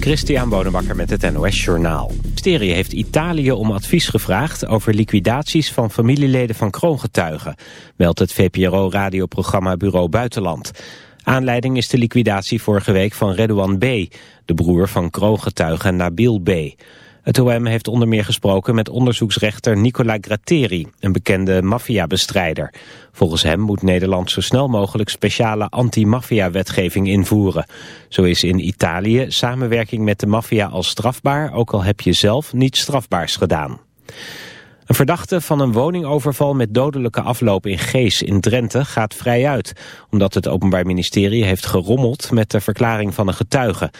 Christian Bonenbakker met het NOS Journaal. Het ministerie heeft Italië om advies gevraagd over liquidaties van familieleden van kroongetuigen, meldt het VPRO-radioprogramma Bureau Buitenland. Aanleiding is de liquidatie vorige week van Redouan B., de broer van kroongetuige Nabil B., het OM heeft onder meer gesproken met onderzoeksrechter Nicola Gratteri, een bekende maffiabestrijder. Volgens hem moet Nederland zo snel mogelijk speciale anti-maffia-wetgeving invoeren. Zo is in Italië samenwerking met de maffia al strafbaar, ook al heb je zelf niets strafbaars gedaan. Een verdachte van een woningoverval met dodelijke afloop in Gees in Drenthe gaat vrij uit, omdat het Openbaar Ministerie heeft gerommeld met de verklaring van een getuige.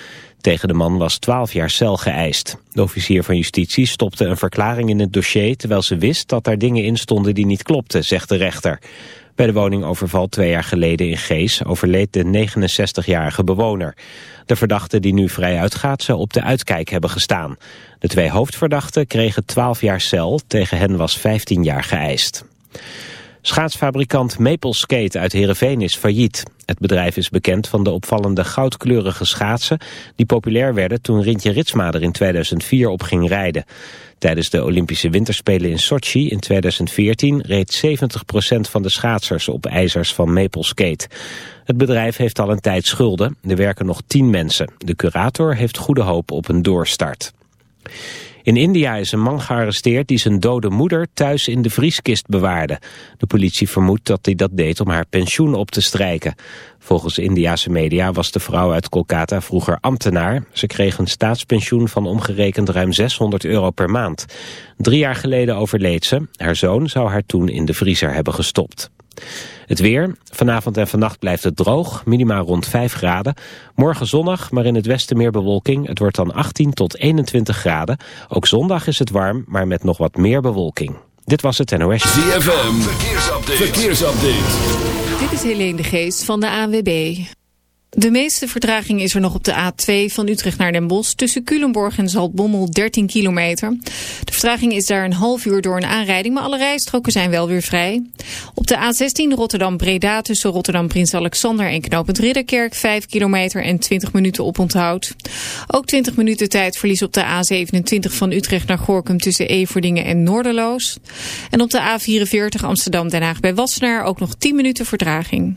Tegen de man was 12 jaar cel geëist. De officier van justitie stopte een verklaring in het dossier... terwijl ze wist dat daar dingen in stonden die niet klopten, zegt de rechter. Bij de woningoverval twee jaar geleden in Gees overleed de 69-jarige bewoner. De verdachte die nu vrij uitgaat zou op de uitkijk hebben gestaan. De twee hoofdverdachten kregen 12 jaar cel, tegen hen was 15 jaar geëist. Schaatsfabrikant Maple Skate uit Heerenveen is failliet. Het bedrijf is bekend van de opvallende goudkleurige schaatsen... die populair werden toen Rintje Ritsma er in 2004 op ging rijden. Tijdens de Olympische Winterspelen in Sochi in 2014... reed 70% van de schaatsers op ijzers van Maple Skate. Het bedrijf heeft al een tijd schulden. Er werken nog 10 mensen. De curator heeft goede hoop op een doorstart. In India is een man gearresteerd die zijn dode moeder thuis in de vrieskist bewaarde. De politie vermoedt dat hij dat deed om haar pensioen op te strijken. Volgens Indiase media was de vrouw uit Kolkata vroeger ambtenaar. Ze kreeg een staatspensioen van omgerekend ruim 600 euro per maand. Drie jaar geleden overleed ze. Haar zoon zou haar toen in de vriezer hebben gestopt. Het weer. Vanavond en vannacht blijft het droog, minimaal rond 5 graden. Morgen zonnig, maar in het westen meer bewolking. Het wordt dan 18 tot 21 graden. Ook zondag is het warm, maar met nog wat meer bewolking. Dit was het NOS. ZFM, verkeersupdate. verkeersupdate. Dit is Helene de Geest van de ANWB. De meeste vertraging is er nog op de A2 van Utrecht naar Den Bosch... tussen Culemborg en Zaltbommel 13 kilometer. De vertraging is daar een half uur door een aanrijding... maar alle rijstroken zijn wel weer vrij. Op de A16 Rotterdam-Breda tussen Rotterdam-Prins Alexander... en Knopend Ridderkerk 5 kilometer en 20 minuten op onthoud. Ook 20 minuten tijdverlies op de A27 van Utrecht naar Gorkum... tussen Everdingen en Noorderloos. En op de A44 Amsterdam-Den Haag bij Wassenaar... ook nog 10 minuten vertraging.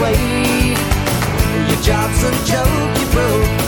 Way. Your job's a joke, you broke.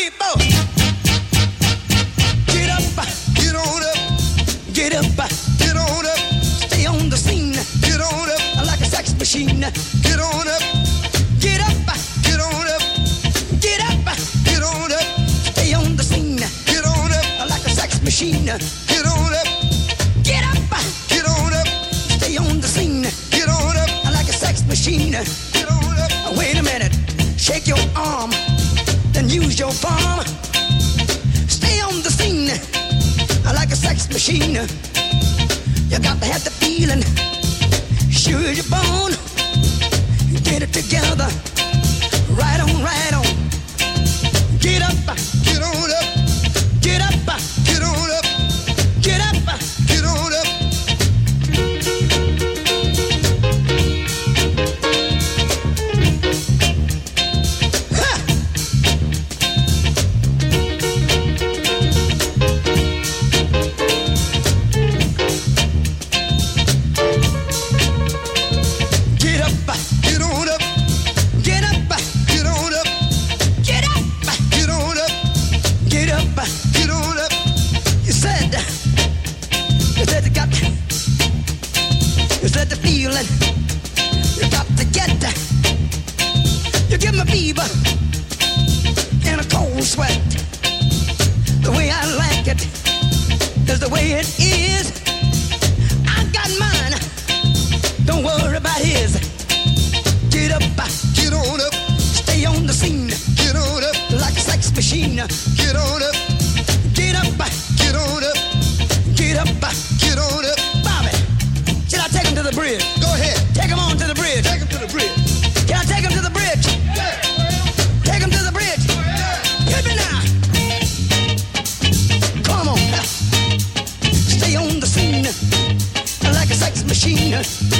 Get up, get on up, get up, get on up. Stay on the scene, get on up like a sex machine. Get on up, get up, get on up, get up, get on up. Stay on the scene, get on up like a sex machine. machine. You got to have the feeling. Sure as you're born, get it together. the bridge. Go ahead. Take them on to the bridge. Take them to the bridge. Can I take them to the bridge? Yeah. Take them to the bridge. Yeah. Hit me now. Come on. Stay on the scene like a sex machine.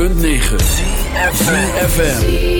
106.9 FM.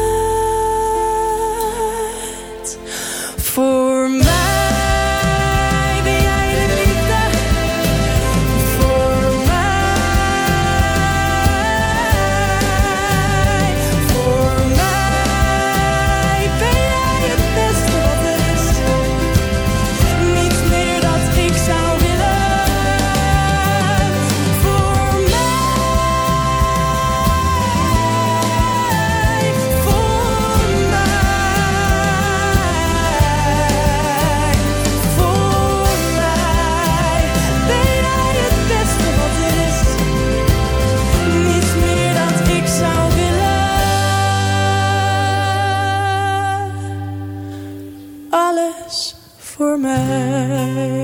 Voor mij.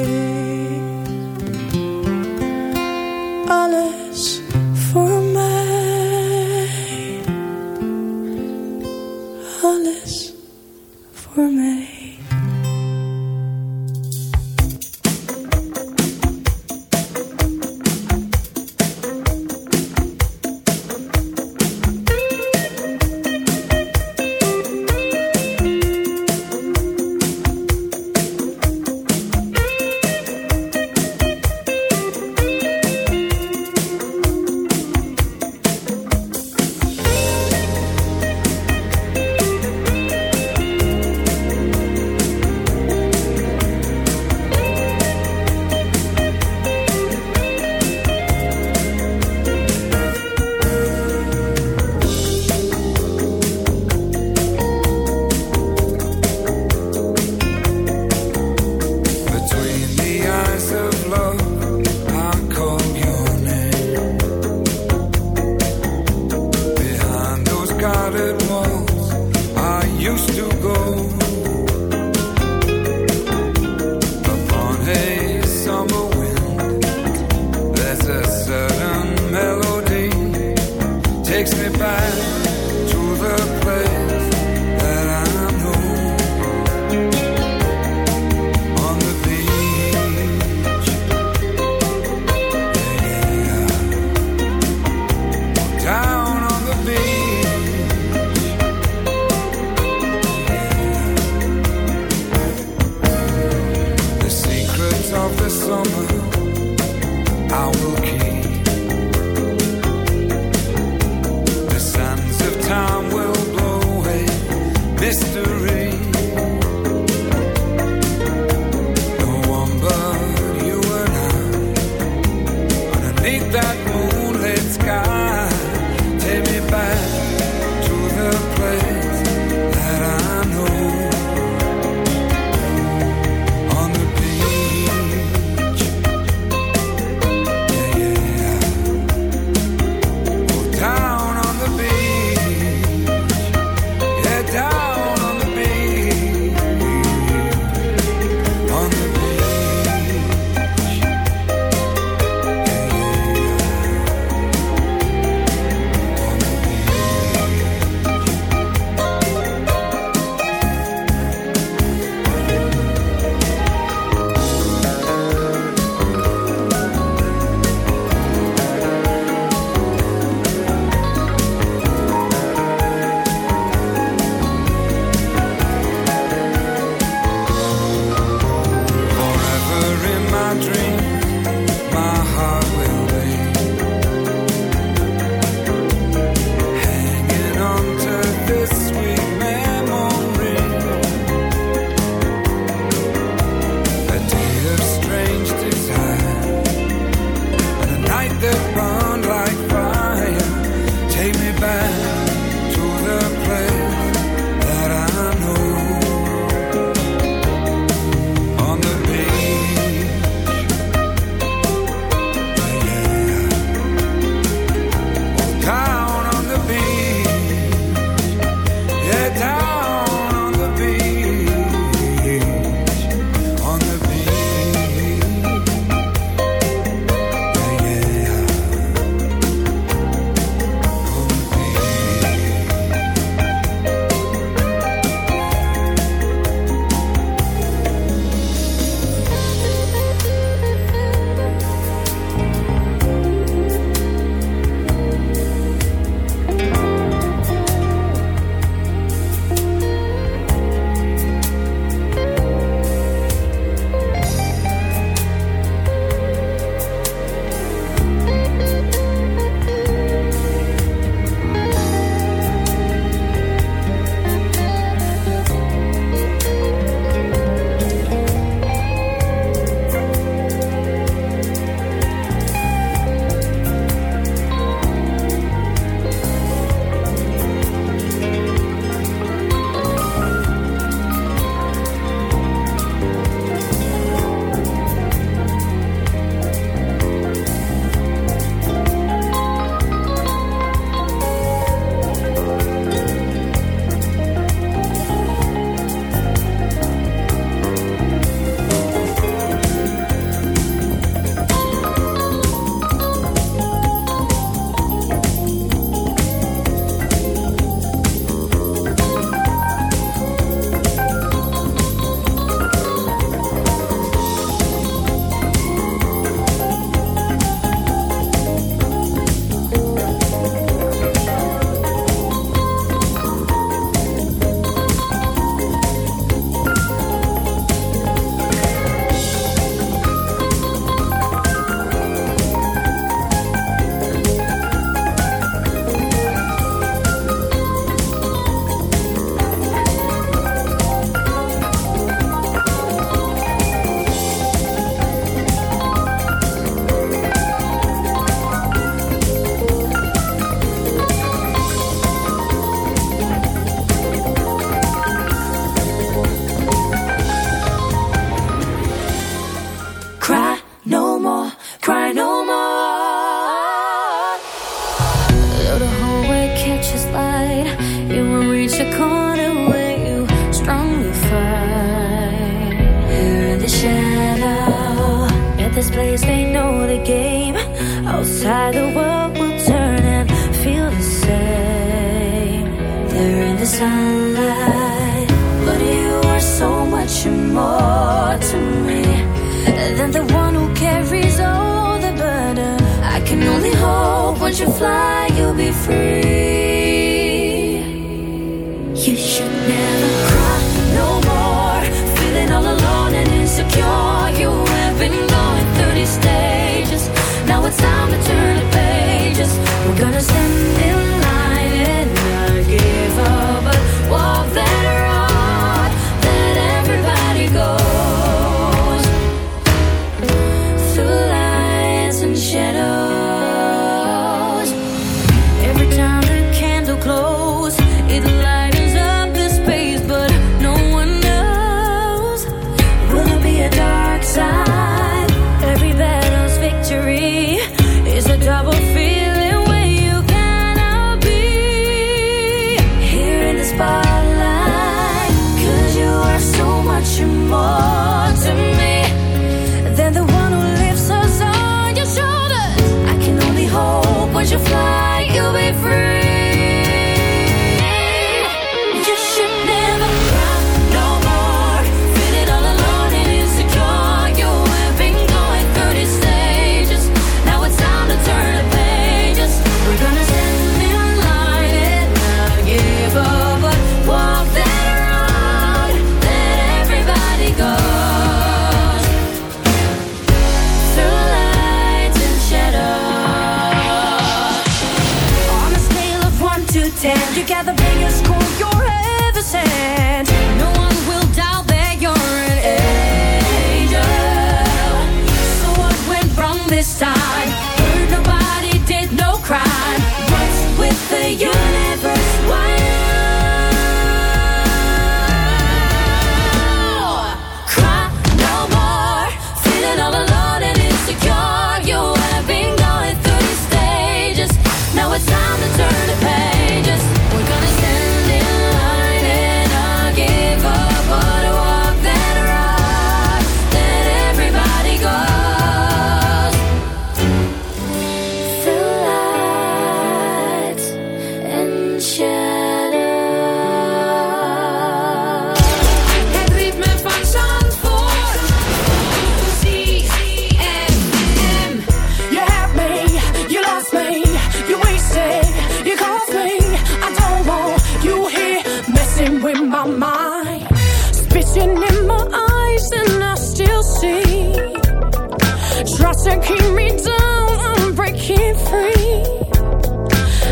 keep me down, I'm breaking free.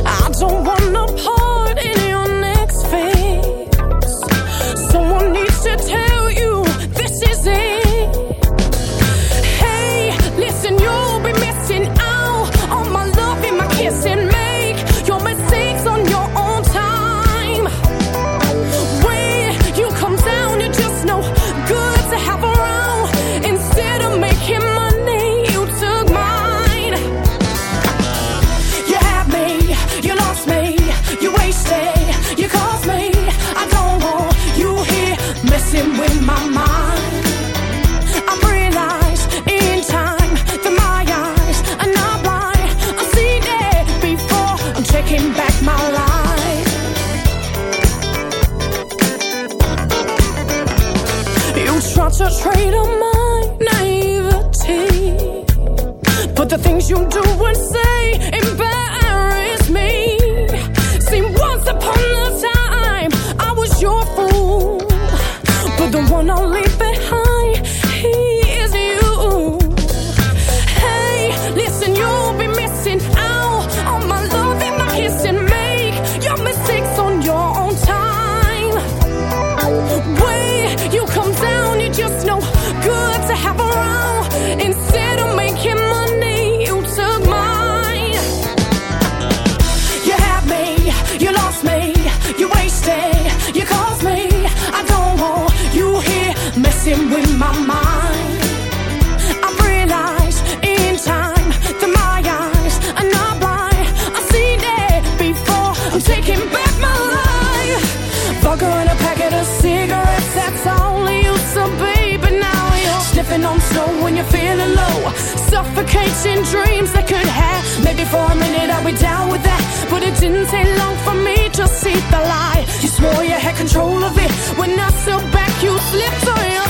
I don't want Parker and a packet of cigarettes. That's all you used to be, but now you're sniffing on snow when you're feeling low. Suffocating dreams that could have. Maybe for a minute I'll be down with that, but it didn't take long for me to see the lie. You swore you had control of it. When I stood back, you slipped on your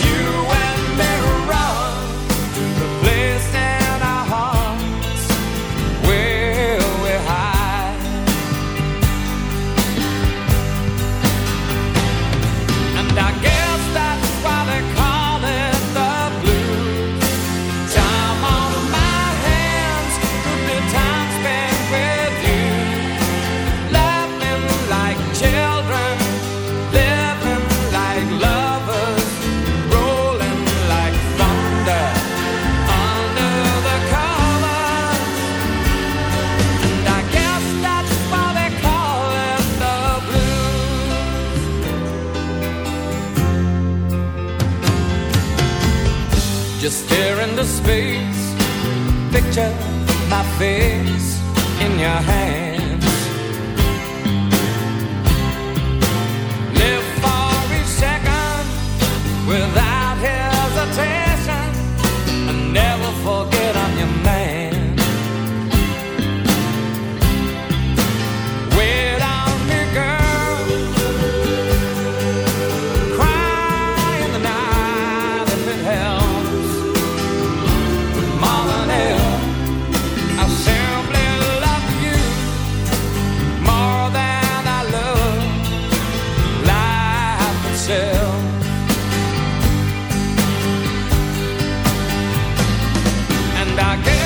back in.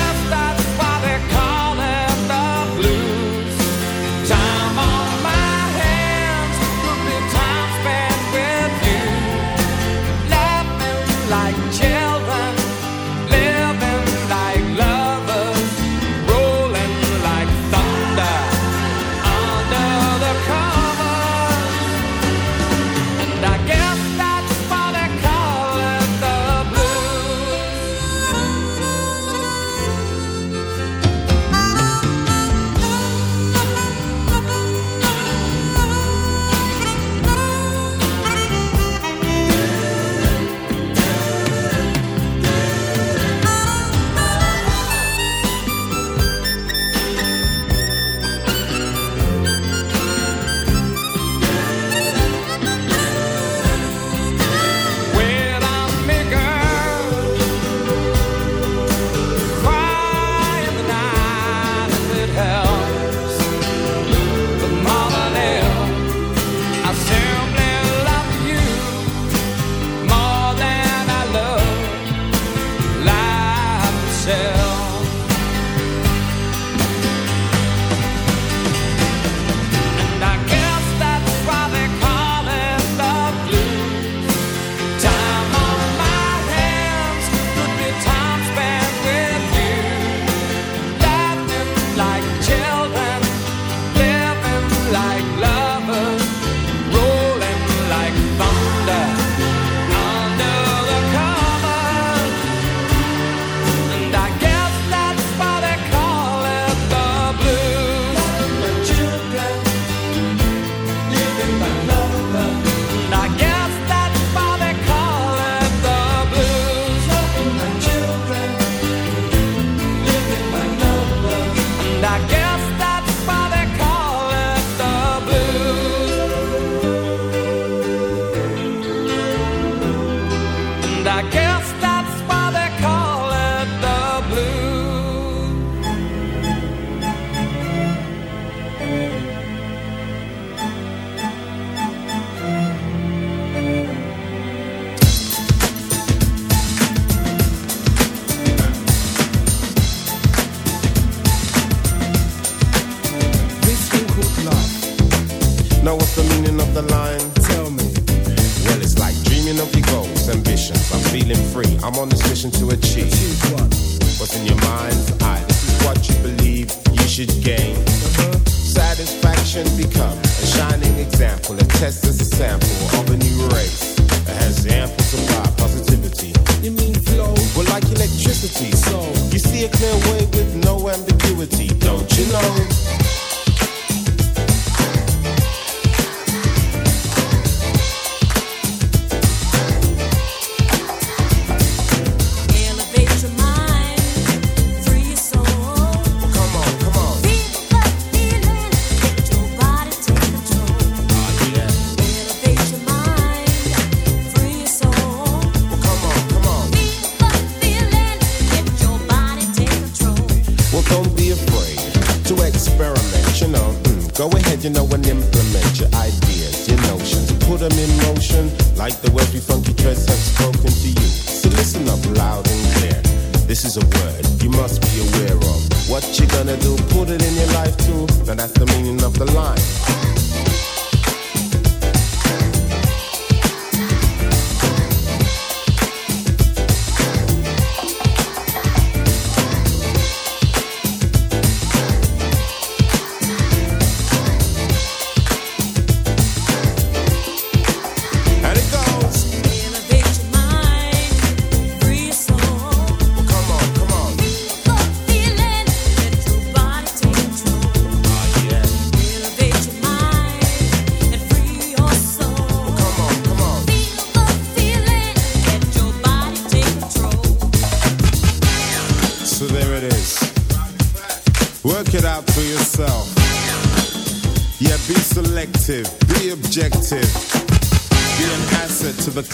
word you must be aware of. What you gonna do? Put it in your life too. Now that's the meaning of the line.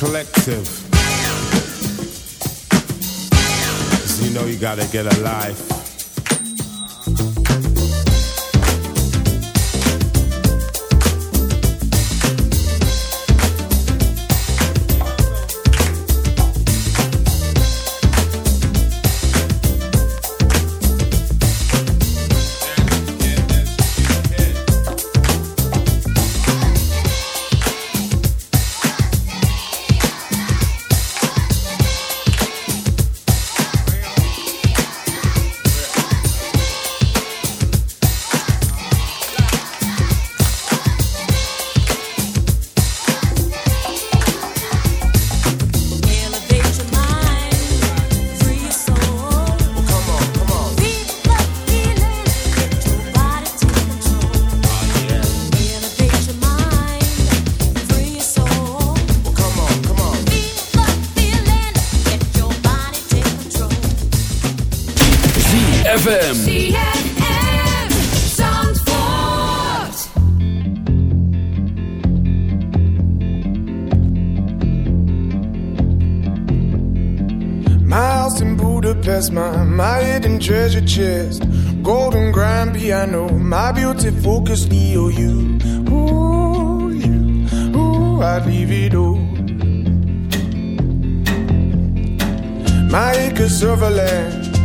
Collective. 'Cause you know you gotta get a life. ZFM. My house in Budapest, my, my hidden treasure chest. Golden grand piano, my beauty focus EOU. Ooh, you, ooh, I'd leave it all. My acres of land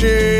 Change.